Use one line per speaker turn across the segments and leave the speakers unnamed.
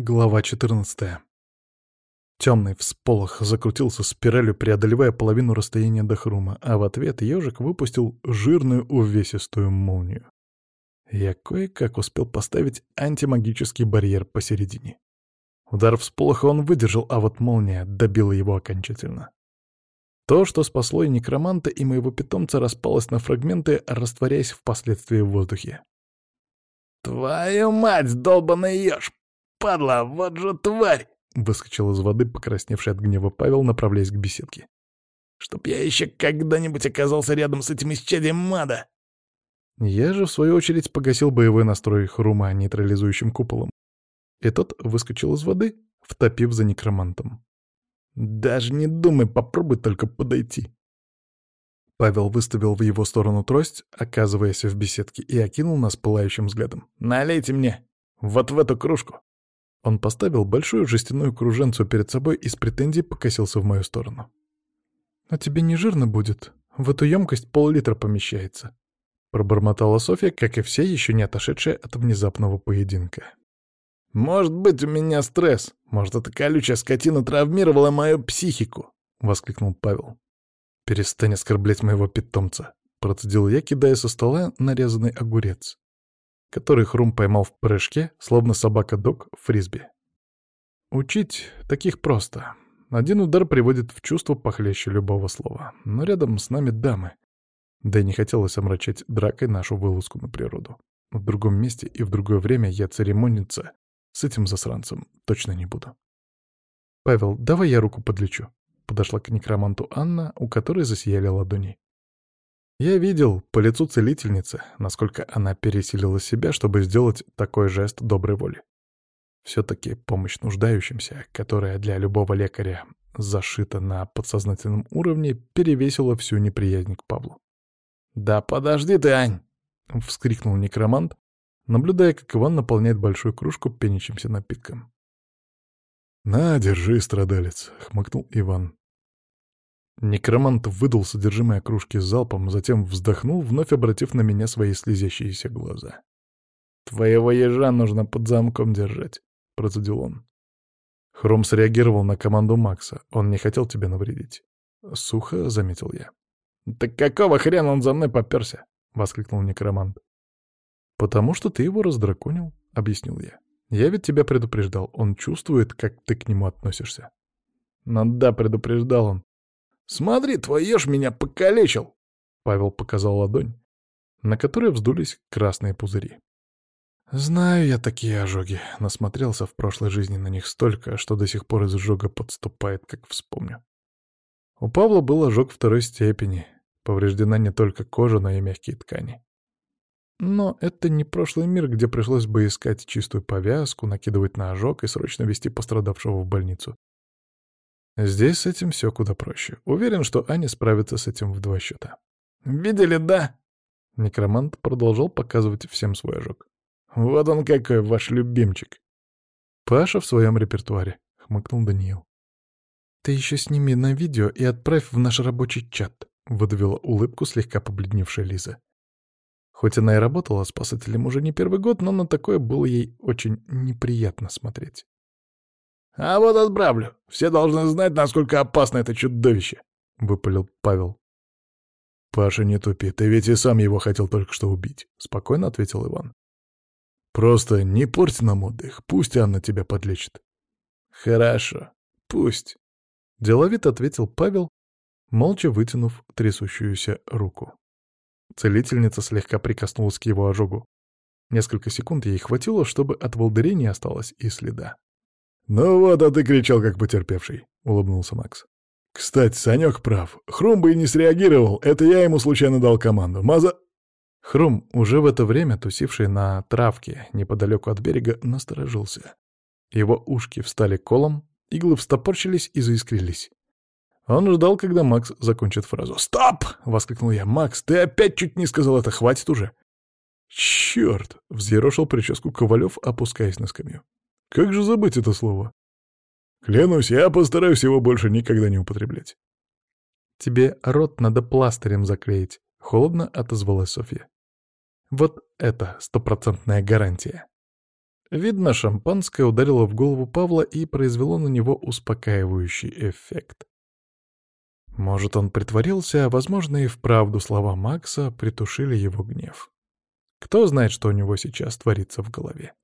Глава 14. Темный всполох закрутился спиралью, преодолевая половину расстояния до хрума, а в ответ ежик выпустил жирную увесистую молнию. Я кое-как успел поставить антимагический барьер посередине. Удар всполоха он выдержал, а вот молния добила его окончательно. То, что спасло и некроманта, и моего питомца, распалось на фрагменты, растворяясь впоследствии в воздухе.
«Твою мать, долбаный еж! падла, вот же тварь!» — выскочил из воды, покрасневший от гнева Павел, направляясь к беседке. «Чтоб я еще когда-нибудь оказался рядом с этим исчадием мада!»
Я же, в свою очередь, погасил боевой настрой Хрума нейтрализующим куполом. И тот выскочил из воды, втопив за некромантом.
«Даже не думай, попробуй только подойти!»
Павел выставил в его сторону трость, оказываясь в беседке, и окинул нас пылающим взглядом.
«Налейте мне! Вот в эту кружку!»
Он поставил большую жестяную круженцу перед собой и с претензией покосился в мою сторону. «А тебе не жирно будет? В эту емкость пол-литра помещается», — пробормотала Софья, как и все, еще не отошедшие от внезапного поединка.
«Может быть, у меня стресс. Может, эта колючая скотина травмировала мою психику», — воскликнул Павел.
«Перестань оскорблять моего питомца», — процедил я, кидая со стола нарезанный огурец. Который Хрум поймал в прыжке, словно собака дог в фрисби. Учить таких просто. Один удар приводит в чувство похлеще любого слова. Но рядом с нами дамы. Да и не хотелось омрачать дракой нашу вылазку на природу. В другом месте и в другое время я церемониться с этим засранцем точно не буду. «Павел, давай я руку подлечу», — подошла к некроманту Анна, у которой засияли ладони. Я видел по лицу целительницы, насколько она пересилила себя, чтобы сделать такой жест доброй воли. Все-таки помощь нуждающимся, которая для любого лекаря зашита на подсознательном уровне, перевесила всю неприязнь к Павлу.
«Да подожди ты, Ань!»
— вскрикнул некромант, наблюдая, как Иван наполняет большую кружку пенящимся напитком. «На, держи, страдалец!» — хмыкнул Иван. Некромант выдал содержимое кружки залпом, затем вздохнул, вновь обратив на меня свои слезящиеся глаза.
«Твоего ежа нужно под замком держать», — процедил он.
Хром среагировал на команду Макса. Он не хотел тебе навредить. Сухо заметил я.
«Так какого хрена он за мной попёрся?» — воскликнул некромант.
«Потому что ты его раздраконил», — объяснил я. «Я ведь тебя предупреждал. Он чувствует, как ты к нему относишься».
«Ну да, предупреждал он. Смотри, твой еж меня покалечил!»
Павел показал ладонь, на которой вздулись красные пузыри.
«Знаю я такие ожоги. Насмотрелся в прошлой жизни на них столько, что до сих пор изжога подступает, как вспомню.
У Павла был ожог второй степени. Повреждена не только кожа, но и мягкие ткани. Но это не прошлый мир, где пришлось бы искать чистую повязку, накидывать на ожог и срочно вести пострадавшего в больницу. Здесь с этим все куда проще. Уверен, что Аня справится с этим в два счета.
«Видели, да?»
Некромант продолжал показывать всем свой ожог.
«Вот он какой, ваш любимчик!»
«Паша в своем репертуаре», — хмыкнул Даниил. «Ты еще сними на видео и отправь в наш рабочий чат», — выдавила улыбку слегка побледневшая Лиза. Хоть она и работала спасателем уже не первый год, но на такое было ей очень неприятно смотреть.
А вот отправлю. Все должны знать, насколько опасно это чудовище», — выпалил Павел.
«Паша, не тупи, ты ведь и сам его хотел только что убить», — спокойно ответил Иван. «Просто не порти нам отдых, пусть Анна тебя подлечит».
«Хорошо, пусть», —
деловито ответил Павел, молча вытянув трясущуюся руку. Целительница слегка прикоснулась к его ожогу. Несколько секунд ей хватило, чтобы от волдырей не осталось и следа.
«Ну вот, а ты кричал, как потерпевший», — улыбнулся Макс. «Кстати, Санек прав. Хрум бы и не среагировал. Это я ему случайно дал команду. Маза...»
Хрум, уже в это время тусивший на травке неподалеку от берега, насторожился. Его ушки встали колом, иглы встопорчились и заискрились. Он ждал, когда Макс закончит фразу.
«Стоп!» — воскликнул я. «Макс, ты опять чуть не сказал это. Хватит уже!»
«Черт!» — взъерошил прическу Ковалев, опускаясь на скамью. Как же забыть это слово?
Клянусь, я постараюсь его больше никогда не употреблять.
Тебе рот надо пластырем заклеить, — холодно отозвалась Софья. Вот это стопроцентная гарантия. Видно, шампанское ударило в голову Павла и произвело на него успокаивающий эффект. Может, он притворился, а, возможно, и вправду слова Макса притушили его гнев. Кто знает, что у него сейчас творится в голове.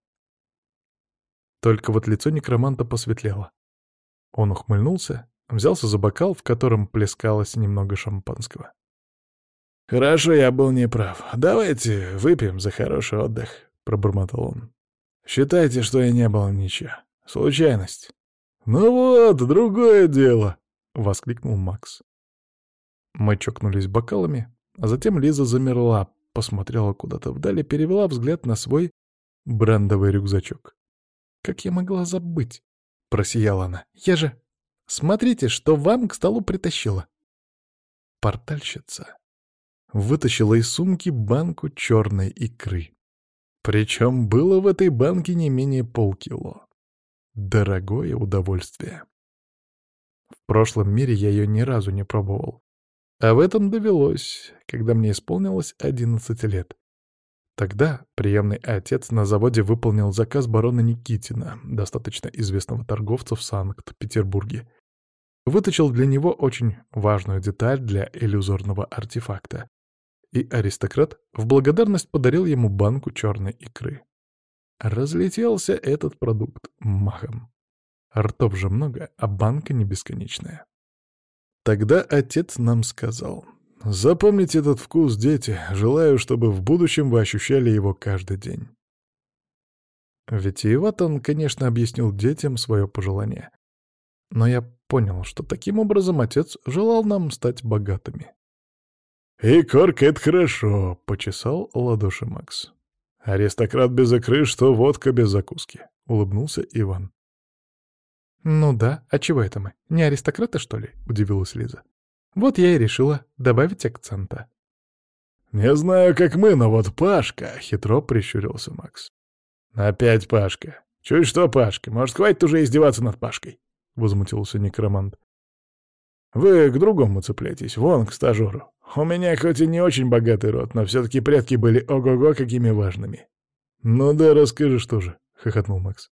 Только вот лицо некроманта посветлело. Он ухмыльнулся, взялся за бокал, в котором плескалось немного шампанского.
«Хорошо, я был неправ. Давайте выпьем за хороший отдых», — пробормотал он. «Считайте, что я не был ничья. Случайность». «Ну вот, другое дело», — воскликнул Макс.
Мы чокнулись бокалами, а затем Лиза замерла, посмотрела куда-то вдали, перевела взгляд на свой брендовый рюкзачок. Как я могла забыть? Просияла она. Я же... Смотрите, что вам к столу притащила. Портальщица вытащила из сумки банку черной икры. Причем было в этой банке не менее полкило. Дорогое удовольствие. В прошлом мире я ее ни разу не пробовал. А в этом довелось, когда мне исполнилось 11 лет. Тогда приемный отец на заводе выполнил заказ барона Никитина, достаточно известного торговца в Санкт-Петербурге. Выточил для него очень важную деталь для иллюзорного артефакта. И аристократ в благодарность подарил ему банку черной икры. Разлетелся этот продукт махом. Ртов же много, а банка не бесконечная. Тогда отец нам сказал, Запомните этот вкус, дети. Желаю, чтобы в будущем вы ощущали его каждый день. Витиеват он, конечно, объяснил детям свое пожелание. Но я понял, что таким образом отец желал нам стать богатыми.
«И корка — это хорошо», — почесал ладоши Макс. «Аристократ без икры, что водка без закуски», — улыбнулся Иван.
«Ну да, а чего это мы? Не аристократы, что ли?» — удивилась Лиза. Вот я и решила добавить акцента.
«Не знаю, как мы, но вот Пашка!» — хитро прищурился Макс. «Опять Пашка! Чуть что, Пашка? Может, хватит уже издеваться над Пашкой?» — возмутился некромант. «Вы к другому цепляйтесь, вон, к стажеру. У меня хоть и не очень богатый род, но все-таки предки были ого-го какими важными». «Ну да, расскажи, что же», — хохотнул Макс.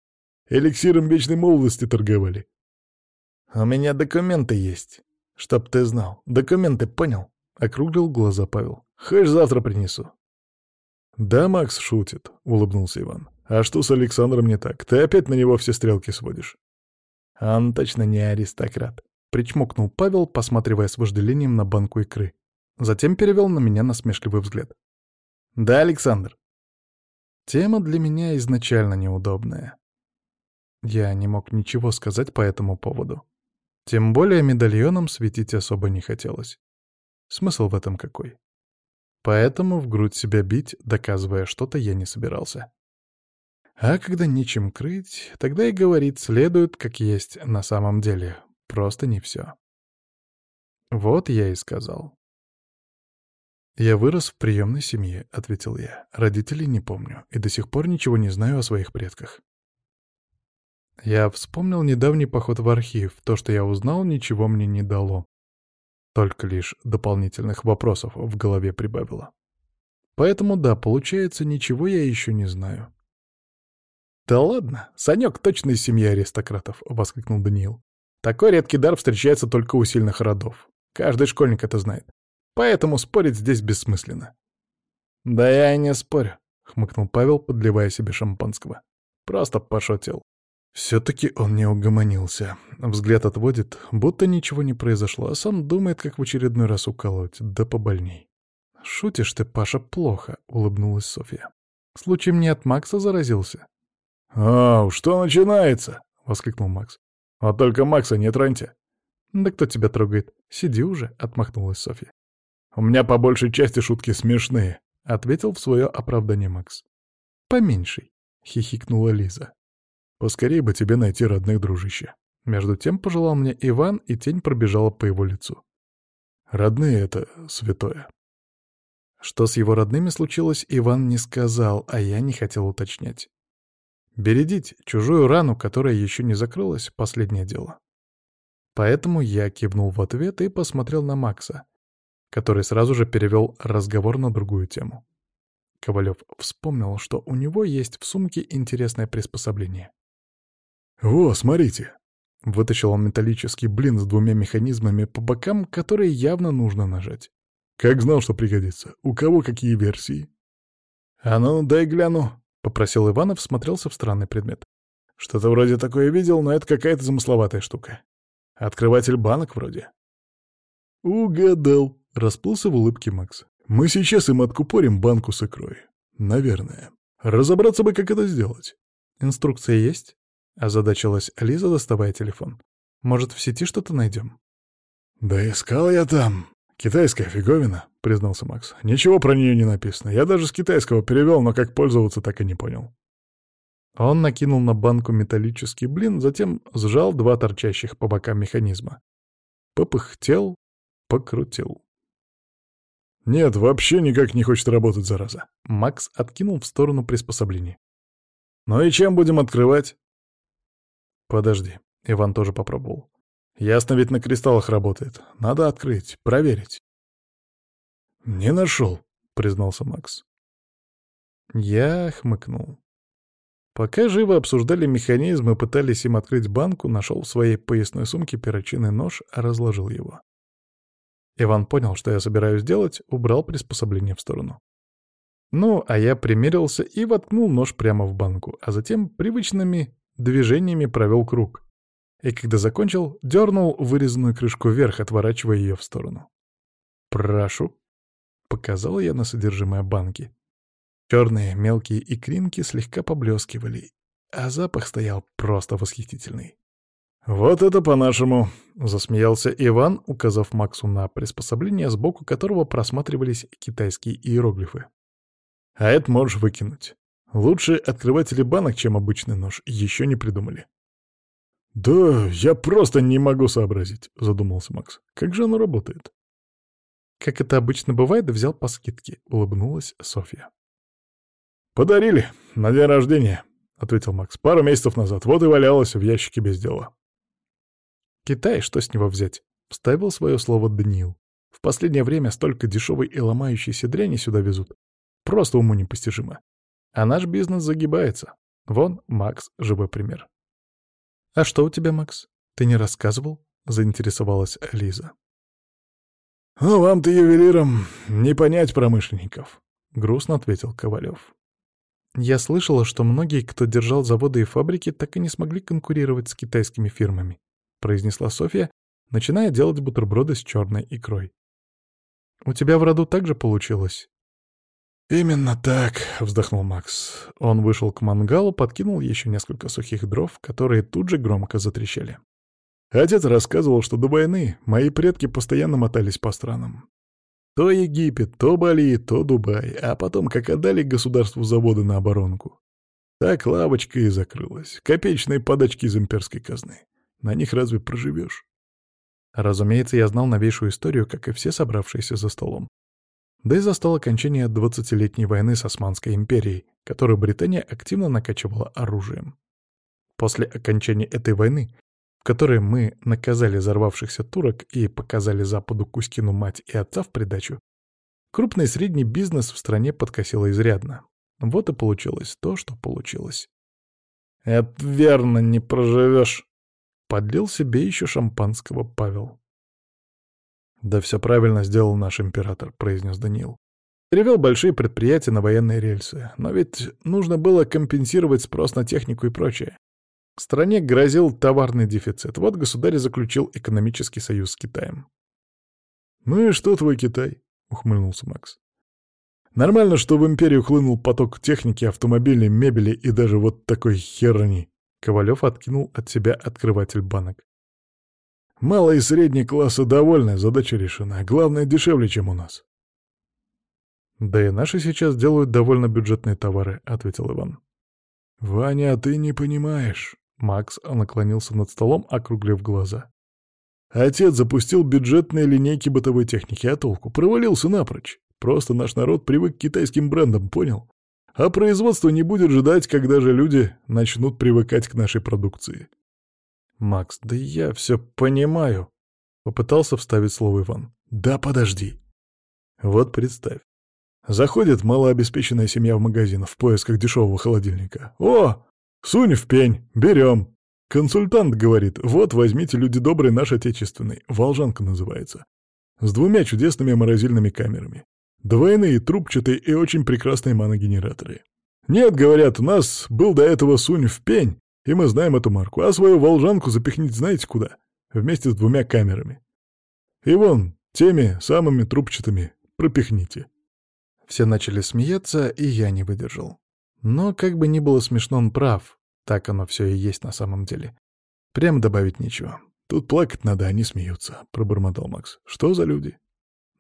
«Эликсиром вечной молодости торговали».
«У меня документы есть», «Чтоб ты знал. Документы понял?» — округлил глаза Павел.
«Хочешь, завтра принесу?» «Да, Макс шутит», — улыбнулся Иван. «А что с Александром не так? Ты опять на него все стрелки сводишь».
«Он точно не аристократ», — причмокнул Павел, посматривая с вожделением на банку икры. Затем перевел на меня насмешливый взгляд. «Да, Александр». Тема для меня изначально неудобная. Я не мог ничего сказать по этому поводу. Тем более медальоном светить особо не хотелось. Смысл в этом какой? Поэтому в грудь себя бить, доказывая что-то, я не собирался. А когда нечем крыть, тогда и говорить следует, как есть на самом деле. Просто не все. Вот я и сказал. «Я вырос в приемной семье», — ответил я. «Родителей не помню и до сих пор ничего не знаю о своих предках. Я вспомнил недавний поход в архив. То, что я узнал, ничего мне не дало. Только лишь дополнительных вопросов в голове прибавило. Поэтому да, получается, ничего я еще не знаю. «Да ладно, Санек точно из семьи аристократов», — воскликнул Даниил. «Такой редкий дар встречается только у сильных родов. Каждый школьник это знает. Поэтому спорить здесь бессмысленно». «Да я и не спорю», — хмыкнул Павел, подливая себе шампанского. «Просто пошутил». Все-таки он не угомонился. Взгляд отводит, будто ничего не произошло, а сам думает, как в очередной раз уколоть, да побольней. «Шутишь ты, Паша, плохо», — улыбнулась Софья. «Случаем не от Макса заразился?»
«Ау, что начинается?» — воскликнул Макс. «А только Макса не троньте».
«Да кто тебя трогает? Сиди уже», — отмахнулась Софья.
«У меня по большей части шутки смешные», —
ответил в свое оправдание Макс. «Поменьший», — хихикнула Лиза. Поскорее бы тебе найти родных дружище. Между тем пожелал мне Иван, и тень пробежала по его лицу.
Родные — это святое.
Что с его родными случилось, Иван не сказал, а я не хотел уточнять. Бередить чужую рану, которая еще не закрылась, — последнее дело. Поэтому я кивнул в ответ и посмотрел на Макса, который сразу же перевел разговор на другую тему. Ковалев вспомнил, что у него есть в сумке интересное приспособление.
«Во, смотрите!»
— вытащил он металлический блин с двумя механизмами по бокам, которые явно нужно нажать.
«Как знал, что пригодится. У кого какие версии?»
«А ну, дай гляну», — попросил Иванов, смотрелся в странный предмет. «Что-то вроде такое видел, но это какая-то замысловатая штука. Открыватель банок вроде».
«Угадал», — расплылся в улыбке Макс. «Мы сейчас им откупорим банку с икрой. Наверное. Разобраться бы, как это сделать».
«Инструкция есть?» Озадачилась Лиза, доставая телефон. «Может, в сети что-то найдем?»
«Да искал я там. Китайская фиговина», — признался Макс. «Ничего про нее не написано. Я даже с китайского перевел, но как пользоваться, так и не понял».
Он накинул на банку металлический блин, затем сжал два торчащих по бокам механизма. Попыхтел, покрутил.
«Нет, вообще никак не хочет работать, зараза!»
Макс откинул в сторону приспособление.
«Ну и чем будем открывать?»
«Подожди». Иван тоже попробовал.
«Ясно ведь на кристаллах работает. Надо открыть, проверить».
«Не нашел», — признался Макс. Я хмыкнул. Пока живо обсуждали механизм и пытались им открыть банку, нашел в своей поясной сумке перочинный нож, а разложил его. Иван понял, что я собираюсь делать, убрал приспособление в сторону. Ну, а я примерился и воткнул нож прямо в банку, а затем привычными движениями провел круг. И когда закончил, дернул вырезанную крышку вверх, отворачивая ее в сторону. «Прошу», — показал я на содержимое банки. Черные мелкие икринки слегка поблескивали, а запах стоял просто восхитительный.
«Вот это по-нашему!»
— засмеялся Иван, указав Максу на приспособление, сбоку которого просматривались китайские иероглифы. «А это можешь выкинуть. Лучше открыватели банок, чем обычный нож, еще не придумали.
«Да, я просто не могу сообразить», — задумался Макс. «Как же оно работает?»
«Как это обычно бывает, взял по скидке», — улыбнулась Софья.
«Подарили на день рождения», — ответил Макс. «Пару месяцев назад. Вот и валялось в ящике без дела».
«Китай, что с него взять?» — вставил свое слово Даниил. «В последнее время столько дешевой и ломающейся дряни сюда везут. Просто уму непостижимо. А наш бизнес загибается. Вон Макс живой пример. «А что у тебя, Макс? Ты не рассказывал?» — заинтересовалась Лиза.
«Ну, вам-то, ювелирам, не понять промышленников», — грустно ответил Ковалев.
Я слышала, что многие, кто держал заводы и фабрики, так и не смогли конкурировать с китайскими фирмами, произнесла Софья, начиная делать бутерброды с черной икрой. У тебя в роду так же получилось?
«Именно так», — вздохнул Макс.
Он вышел к мангалу, подкинул еще несколько сухих дров, которые тут же громко затрещали.
Отец рассказывал, что до войны мои предки постоянно мотались по странам. То Египет, то Бали, то Дубай, а потом как отдали государству заводы на оборонку. Так лавочка и закрылась. Копеечные подачки из имперской казны. На них разве проживешь?
Разумеется, я знал новейшую историю, как и все собравшиеся за столом да и застал окончание 20-летней войны с Османской империей, которую Британия активно накачивала оружием. После окончания этой войны, в которой мы наказали взорвавшихся турок и показали Западу Кузькину мать и отца в придачу, крупный и средний бизнес в стране подкосило изрядно. Вот и получилось то, что получилось.
«Это верно, не проживешь», —
подлил себе еще шампанского Павел. «Да все правильно сделал наш император», — произнес Даниил. Перевел большие предприятия на военные рельсы. Но ведь нужно было компенсировать спрос на технику и прочее. В стране грозил товарный дефицит. Вот государь заключил экономический союз с Китаем.
«Ну и что твой Китай?» — ухмыльнулся Макс. «Нормально, что в империю хлынул поток техники, автомобилей, мебели и даже вот такой херни».
Ковалев откинул от себя открыватель банок.
Малый и средний классы довольны, задача решена. А главное, дешевле, чем у нас.
«Да и наши сейчас делают довольно бюджетные товары», — ответил Иван.
«Ваня, а ты не понимаешь».
Макс наклонился над столом, округлив глаза.
«Отец запустил бюджетные линейки бытовой техники, а толку? Провалился напрочь. Просто наш народ привык к китайским брендам, понял? А производство не будет ждать, когда же люди начнут привыкать к нашей продукции.
«Макс, да я все понимаю!» — попытался вставить слово Иван.
«Да подожди!»
Вот представь.
Заходит малообеспеченная семья в магазин в поисках дешевого холодильника. «О! Сунь в пень! Берем!» Консультант говорит, «Вот, возьмите, люди добрые, наш отечественный. Волжанка называется. С двумя чудесными морозильными камерами. Двойные, трубчатые и очень прекрасные маногенераторы. Нет, говорят, у нас был до этого Сунь в пень, и мы знаем эту марку, а свою волжанку запихнить знаете куда? Вместе с двумя камерами. И вон, теми самыми трубчатыми пропихните.
Все начали смеяться, и я не выдержал. Но как бы ни было смешно, он прав. Так оно все и есть на самом деле. Прям добавить нечего.
Тут плакать надо, а они смеются, — пробормотал Макс. Что за люди?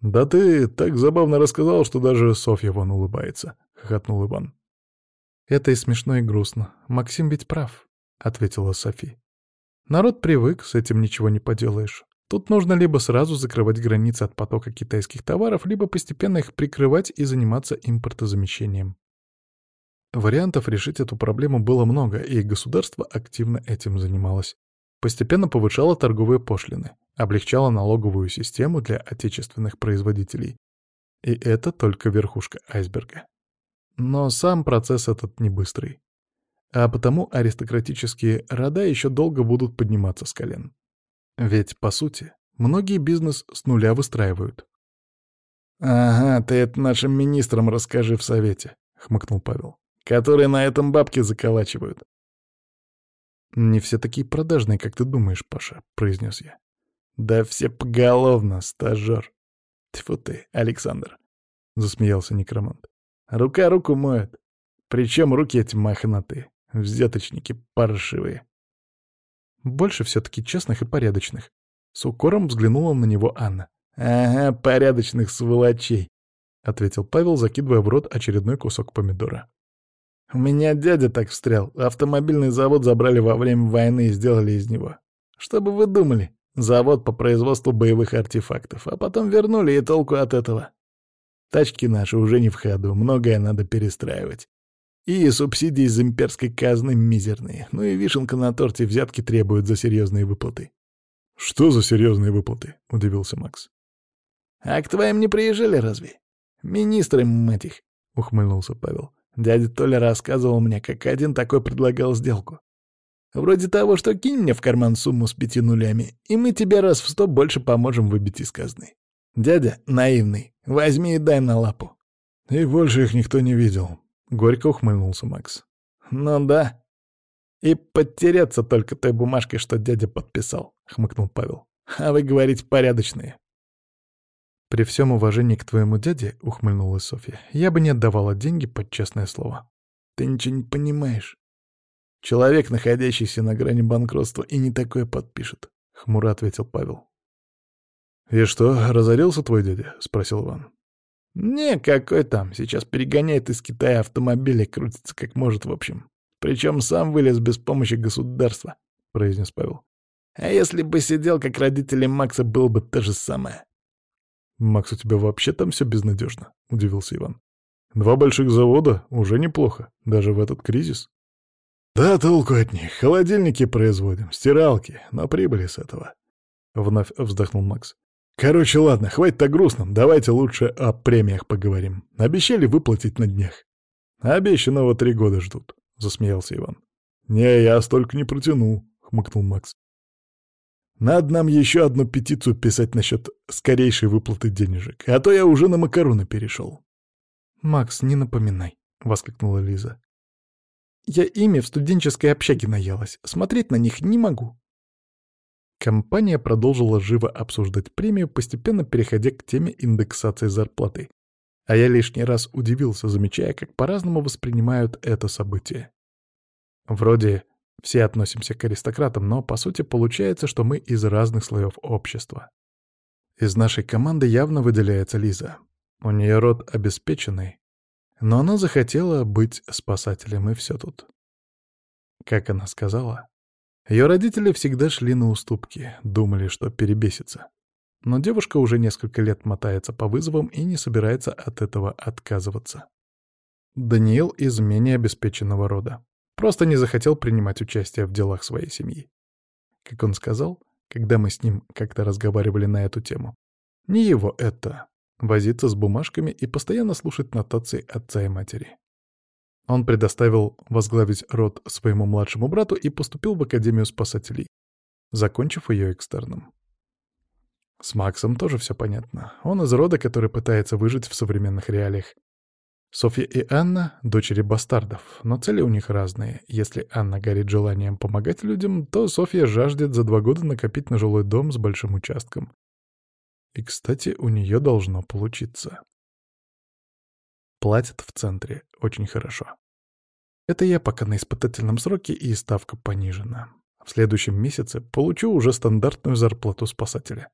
Да ты так забавно рассказал, что даже Софья вон улыбается, — хохотнул Иван.
Это и смешно, и грустно. Максим ведь прав. — ответила Софи. «Народ привык, с этим ничего не поделаешь. Тут нужно либо сразу закрывать границы от потока китайских товаров, либо постепенно их прикрывать и заниматься импортозамещением». Вариантов решить эту проблему было много, и государство активно этим занималось. Постепенно повышало торговые пошлины, облегчало налоговую систему для отечественных производителей. И это только верхушка айсберга. Но сам процесс этот не быстрый а потому аристократические рода еще долго будут подниматься с колен. Ведь, по сути, многие бизнес с нуля выстраивают.
«Ага, ты это нашим министрам расскажи в совете», — хмыкнул Павел, — «которые на этом бабки заколачивают».
«Не все такие продажные, как ты думаешь, Паша», — произнес я.
«Да все поголовно, стажер». «Тьфу ты, Александр», — засмеялся некромант. «Рука руку моет. Причем руки эти мохнатые. Взяточники паршивые.
Больше все-таки честных и порядочных. С укором взглянула на него Анна.
«Ага, порядочных сволочей», —
ответил Павел, закидывая в рот очередной кусок помидора.
«У меня дядя так встрял. Автомобильный завод забрали во время войны и сделали из него. Что бы вы думали? Завод по производству боевых артефактов. А потом вернули, и толку от этого. Тачки наши уже не в ходу, многое надо перестраивать. И субсидии из имперской казны мизерные. Ну и вишенка на торте взятки требуют за серьезные выплаты.
«Что за серьезные выплаты?» — удивился Макс.
«А к твоим не приезжали разве? Министры, мать их!» — ухмыльнулся Павел. «Дядя Толя рассказывал мне, как один такой предлагал сделку. Вроде того, что кинь мне в карман сумму с пяти нулями, и мы тебе раз в сто больше поможем выбить из казны. Дядя наивный, возьми и дай на лапу».
«И больше их никто не видел», Горько ухмыльнулся Макс.
«Ну да. И подтереться только той бумажкой, что дядя подписал», — хмыкнул Павел. «А вы, говорите, порядочные».
«При всем уважении к твоему дяде», — ухмыльнулась Софья, — «я бы не отдавала деньги под честное слово».
«Ты ничего не понимаешь. Человек, находящийся на грани банкротства, и не такое подпишет», — хмуро ответил Павел.
«И что, разорился твой дядя?» — спросил Иван.
Не, какой там, сейчас перегоняет из Китая автомобили, крутится как может, в общем. Причем сам вылез без помощи государства, произнес Павел. А если бы сидел, как родители Макса, было бы то же самое.
«Макс, у тебя вообще там все безнадежно», — удивился Иван. «Два больших завода уже неплохо, даже в этот кризис». «Да толку от них. Холодильники производим, стиралки, но прибыли с этого», — вновь вздохнул Макс. Короче, ладно, хватит о грустном, давайте лучше о премиях поговорим. Обещали выплатить на днях. Обещанного три года ждут, засмеялся Иван. Не, я столько не протяну, хмыкнул Макс. Надо нам еще одну петицию писать насчет скорейшей выплаты денежек, а то я уже на макароны перешел.
Макс, не напоминай, воскликнула Лиза. Я ими в студенческой общаге наелась, смотреть на них не могу. Компания продолжила живо обсуждать премию, постепенно переходя к теме индексации зарплаты. А я лишний раз удивился, замечая, как по-разному воспринимают это событие. Вроде все относимся к аристократам, но по сути получается, что мы из разных слоев общества. Из нашей команды явно выделяется Лиза. У нее род обеспеченный, но она захотела быть спасателем, и все тут. Как она сказала, ее родители всегда шли на уступки, думали, что перебесится. Но девушка уже несколько лет мотается по вызовам и не собирается от этого отказываться. Даниил из менее обеспеченного рода. Просто не захотел принимать участие в делах своей семьи. Как он сказал, когда мы с ним как-то разговаривали на эту тему. Не его это — возиться с бумажками и постоянно слушать нотации отца и матери. Он предоставил возглавить род своему младшему брату и поступил в Академию спасателей, закончив ее экстерном. С Максом тоже все понятно. Он из рода, который пытается выжить в современных реалиях. Софья и Анна — дочери бастардов, но цели у них разные. Если Анна горит желанием помогать людям, то Софья жаждет за два года накопить на жилой дом с большим участком. И, кстати, у нее должно получиться. Платят в центре очень хорошо. Это я пока на испытательном сроке и ставка понижена. В следующем месяце получу уже стандартную зарплату спасателя.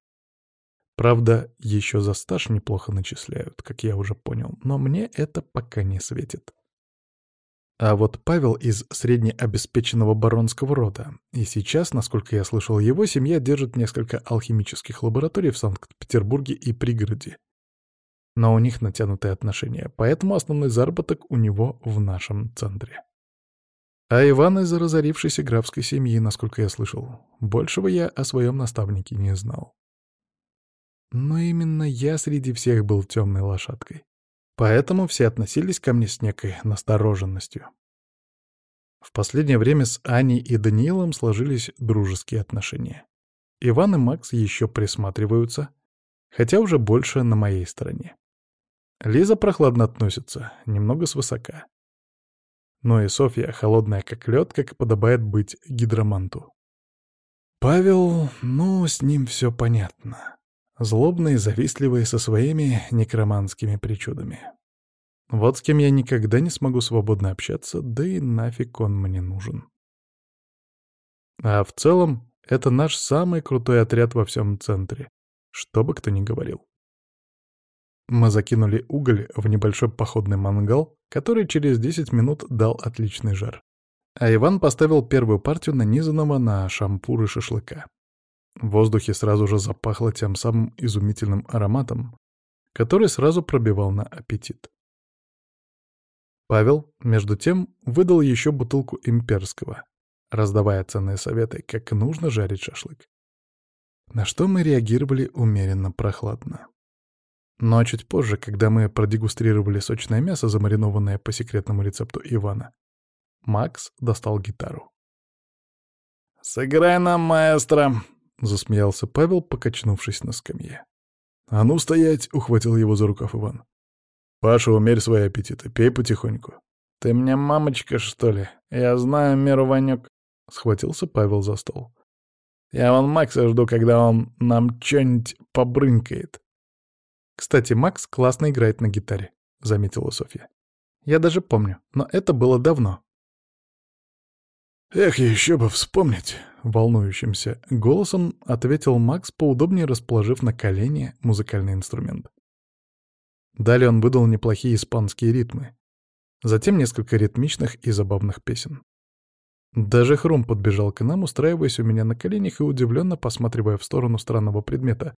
Правда, еще за стаж неплохо начисляют, как я уже понял, но мне это пока не светит. А вот Павел из среднеобеспеченного баронского рода, и сейчас, насколько я слышал, его семья держит несколько алхимических лабораторий в Санкт-Петербурге и пригороде но у них натянутые отношения, поэтому основной заработок у него в нашем центре. А Иван из разорившейся графской семьи, насколько я слышал. Большего я о своем наставнике не знал. Но именно я среди всех был темной лошадкой. Поэтому все относились ко мне с некой настороженностью. В последнее время с Аней и Даниилом сложились дружеские отношения. Иван и Макс еще присматриваются, хотя уже больше на моей стороне. Лиза прохладно относится, немного свысока. Но и Софья холодная как лед, как и подобает быть гидроманту. Павел, ну, с ним все понятно. Злобный, завистливый, со своими некроманскими причудами. Вот с кем я никогда не смогу свободно общаться, да и нафиг он мне нужен. А в целом, это наш самый крутой отряд во всем центре, что бы кто ни говорил. Мы закинули уголь в небольшой походный мангал, который через 10 минут дал отличный жар. А Иван поставил первую партию нанизанного на шампуры шашлыка. В воздухе сразу же запахло тем самым изумительным ароматом, который сразу пробивал на аппетит. Павел, между тем, выдал еще бутылку имперского, раздавая ценные советы, как нужно жарить шашлык. На что мы реагировали умеренно прохладно. Но чуть позже, когда мы продегустрировали сочное мясо, замаринованное по секретному рецепту Ивана, Макс достал гитару.
«Сыграй нам, маэстро!»
— засмеялся Павел, покачнувшись на скамье. «А ну, стоять!» — ухватил его за рукав Иван. «Паша, умерь свои аппетиты, пей потихоньку».
«Ты мне мамочка, что ли? Я знаю меру, Ванек!» — схватился Павел за стол. «Я вон Макса жду, когда он нам чё-нибудь побрынкает».
«Кстати, Макс классно играет на гитаре», — заметила Софья. «Я даже помню, но это было давно».
«Эх, еще бы вспомнить!» — волнующимся голосом ответил Макс, поудобнее расположив на колени музыкальный инструмент. Далее он выдал неплохие испанские ритмы. Затем несколько ритмичных и забавных песен. Даже Хром подбежал к нам, устраиваясь у меня на коленях и удивленно посматривая в сторону странного предмета,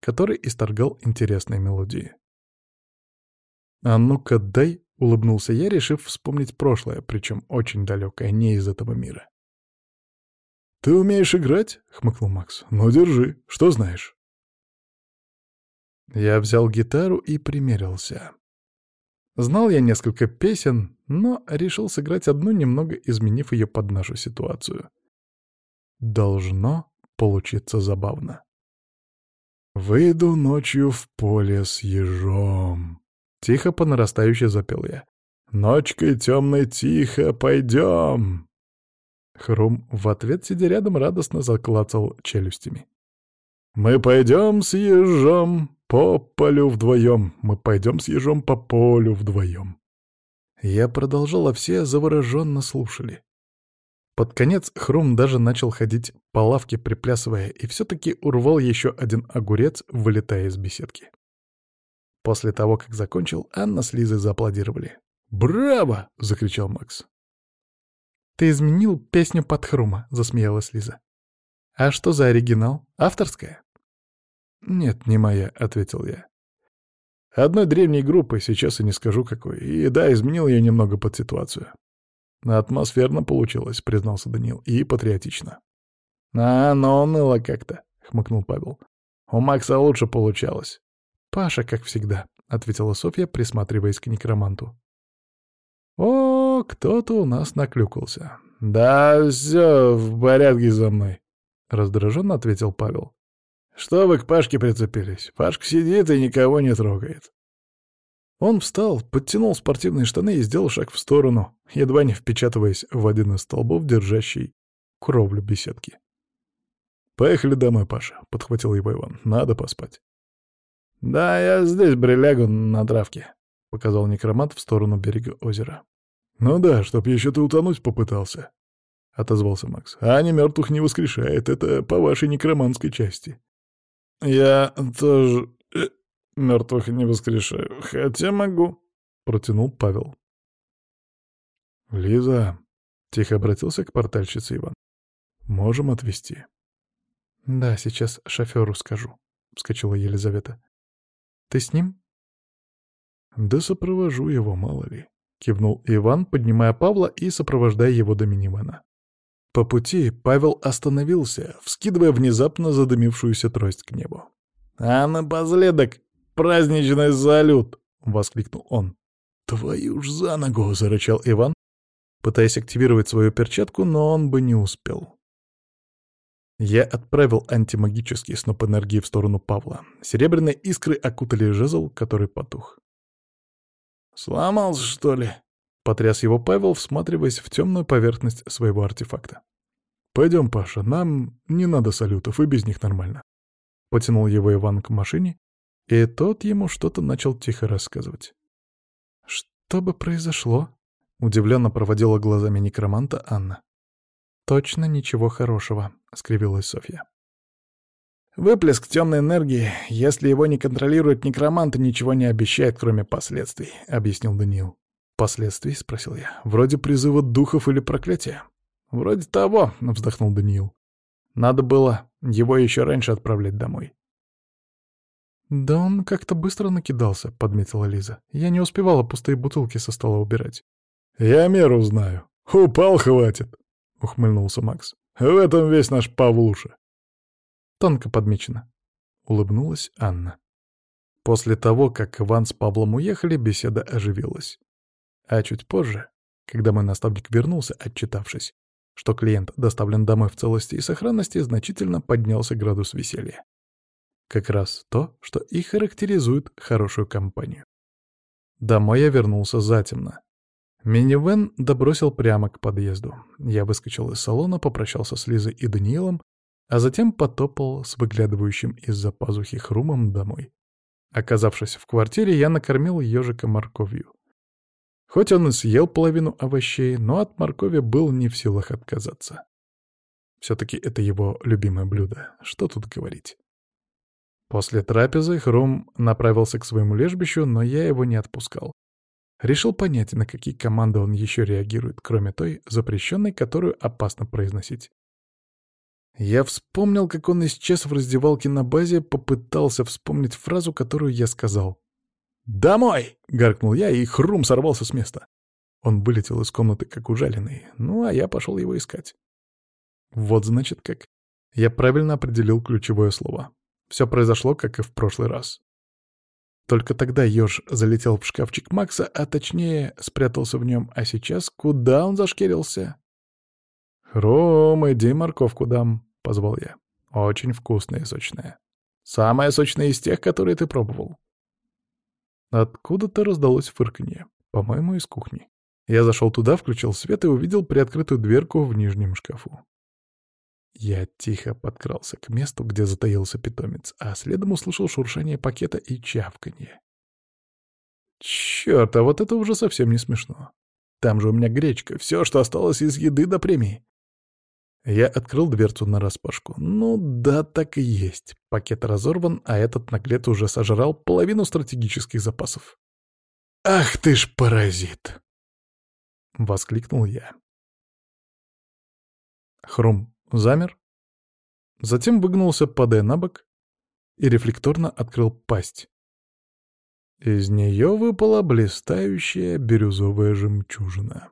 который исторгал интересные мелодии. «А ну-ка дай!» — улыбнулся я, решив вспомнить прошлое, причем очень далекое, не из этого мира. «Ты умеешь играть?» — хмыкнул Макс. «Ну, держи. Что знаешь?» Я взял гитару и примерился. Знал я несколько песен, но решил сыграть одну, немного изменив ее под нашу ситуацию. Должно получиться забавно. «Выйду ночью в поле с ежом». Тихо по нарастающей запел я. «Ночкой темной тихо, пойдем!» Хрум в ответ, сидя рядом, радостно заклацал челюстями. «Мы пойдем с ежом по полю вдвоем, мы пойдем с ежом по полю вдвоем». Я продолжал, а все завороженно слушали. Под конец Хрум даже начал ходить по лавке, приплясывая, и все-таки урвал еще один огурец, вылетая из беседки. После того, как закончил, Анна с Лизой зааплодировали. «Браво!» — закричал Макс.
«Ты изменил песню под Хрума», — засмеялась Лиза. «А что за оригинал? Авторская?»
«Нет, не моя», — ответил я. «Одной древней группы, сейчас и не скажу какой. И да, изменил я немного под ситуацию. «Атмосферно получилось», — признался Данил, — «и патриотично».
«А, но уныло как-то», — хмыкнул Павел. «У Макса лучше получалось».
«Паша, как всегда», — ответила Софья, присматриваясь к некроманту. «О, кто-то у нас наклюкался». «Да все в порядке за мной», — раздраженно ответил Павел. «Что вы к Пашке прицепились? Пашка сидит и никого не трогает». Он встал, подтянул спортивные штаны и сделал шаг в сторону, едва не впечатываясь в один из столбов, держащий кровлю беседки. «Поехали домой, Паша», — подхватил его Иван. «Надо поспать». «Да, я здесь прилягу на травке», — показал некромат в сторону берега озера. «Ну да, чтоб еще ты утонуть попытался», — отозвался Макс. «А не мертвых не воскрешает, это по вашей некроманской части». «Я тоже Мертвых не воскрешаю, хотя могу», — протянул Павел. «Лиза», — тихо обратился к портальщице Иван, — «можем отвезти». «Да, сейчас шоферу скажу», — вскочила Елизавета. «Ты с ним?» «Да сопровожу его, мало ли», — кивнул Иван, поднимая Павла и сопровождая его до минивэна. По пути Павел остановился, вскидывая внезапно задымившуюся трость к небу. «А напоследок!» праздничный салют!» — воскликнул он. «Твою ж за ногу!» — зарычал Иван, пытаясь активировать свою перчатку, но он бы не успел. Я отправил антимагический сноп энергии в сторону Павла. Серебряные искры окутали жезл, который потух. «Сломался, что ли?» — потряс его Павел, всматриваясь в темную поверхность своего артефакта. «Пойдем, Паша, нам не надо салютов, и без них нормально». Потянул его Иван к машине, и тот ему что-то начал тихо рассказывать. «Что бы произошло?» — удивленно проводила глазами некроманта Анна. «Точно ничего хорошего», — скривилась Софья. «Выплеск темной энергии, если его не контролирует некромант, ничего не обещает, кроме последствий», — объяснил Даниил. «Последствий?» — спросил я. «Вроде призыва духов или проклятия?» «Вроде того», — вздохнул Даниил. «Надо было его еще раньше отправлять домой. «Да он как-то быстро накидался», — подметила Лиза. «Я не успевала пустые бутылки со стола убирать». «Я меру знаю. Упал, хватит», — ухмыльнулся Макс. «В этом весь наш Павлуша». «Тонко подмечено», — улыбнулась Анна. После того, как Иван с Павлом уехали, беседа оживилась. А чуть позже, когда мой наставник вернулся, отчитавшись, что клиент доставлен домой в целости и сохранности, значительно поднялся градус веселья. Как раз то, что и характеризует хорошую компанию. Домой я вернулся затемно. Минивэн добросил прямо к подъезду. Я выскочил из салона, попрощался с Лизой и Даниилом, а затем потопал с выглядывающим из-за пазухи хрумом домой. Оказавшись в квартире, я накормил ежика морковью. Хоть он и съел половину овощей, но от моркови был не в силах отказаться. Все-таки это его любимое блюдо, что тут говорить. После трапезы Хрум направился к своему лежбищу, но я его не отпускал. Решил понять, на какие команды он еще реагирует, кроме той запрещенной, которую опасно произносить. Я вспомнил, как он исчез в раздевалке на базе, попытался вспомнить фразу, которую я сказал. «Домой!» — гаркнул я, и Хрум сорвался с места. Он вылетел из комнаты как ужаленный, ну а я пошел его искать. Вот значит как. Я правильно определил ключевое слово. Все произошло, как и в прошлый раз. Только тогда Ёж залетел в шкафчик Макса, а точнее спрятался в нем, а сейчас куда он зашкерился? «Ром, иди морковку дам», — позвал я. «Очень вкусная и сочная. Самая сочная из тех, которые ты пробовал». Откуда-то раздалось фырканье, по-моему, из кухни. Я зашел туда, включил свет и увидел приоткрытую дверку в нижнем шкафу. Я тихо подкрался к месту, где затаился питомец, а следом услышал шуршание пакета и чавканье. Черт, а вот это уже совсем не смешно. Там же у меня гречка, все, что осталось из еды до премии. Я открыл дверцу на распашку. Ну да, так и есть. Пакет разорван, а этот наглец уже сожрал половину стратегических запасов. «Ах ты ж паразит!» — воскликнул я. Хрум замер, затем выгнулся, падая на бок, и рефлекторно открыл пасть. Из нее выпала блистающая бирюзовая жемчужина.